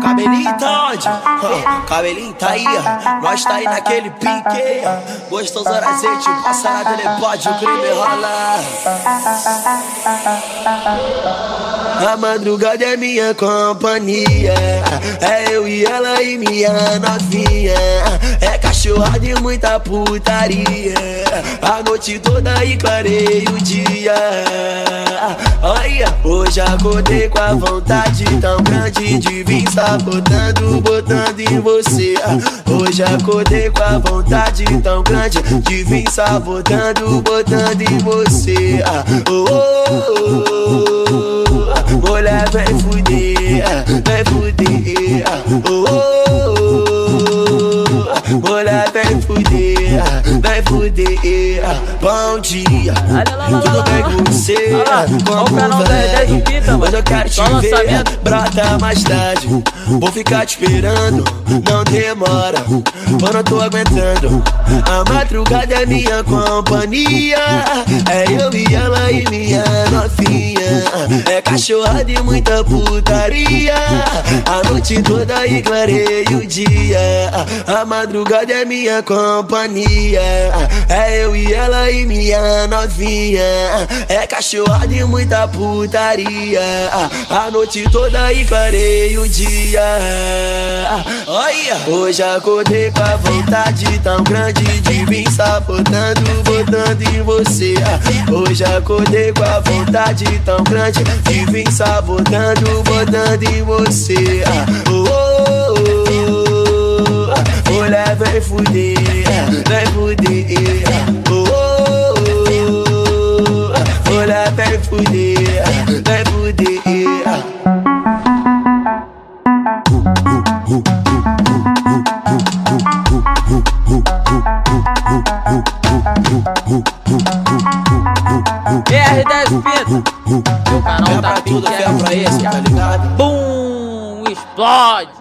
Cabelinho tá onde? Cabelinho tá aí, nós tá aí naquele pique. Gostoso azeite, passarada ele pode, o crime rola. A madrugada é minha companhia. É eu e ela e minha novinha. É cachorrada e muita putaria. A noite toda e clareia o dia. Olha, hoje acordei com a vontade tão grande de vir sabotando, botando em você. Hoje acordei com a vontade tão grande de vir sabotando, botando em você. Oh, oh, oh, oh. Mulher, vem fuder, vem fuder. Oh, oh, oh. Vem fuder, vem fuder. Bom dia, tudo bem com você? Como vai? Mas eu quero te ver, brota mais tarde. Vou ficar te esperando, não demora. Eu não tô aguentando. A madrugada é minha companhia. É eu e ela e minha novinha. É cachorrada e muita putaria. A noite toda e clareia o dia. A madrugada é minha companhia. É eu e ela e minha novinha. É cachorrada e muita putaria. A noite toda e clareia o dia. Olha, hoje acordei com a vontade tão grande de vir sabotando, botando em você. Hoje acordei com a vontade tão grande de vir sabotando, botando em você. Oh, oh, oh, oh. Mulher, vem fuder, vem fuder. Oh, oh, oh, oh. Mulher, vem fuder, vem fuder. R10 Pinto. Meu canal tá tudo, pra esse, tá ligado? Bum! blood.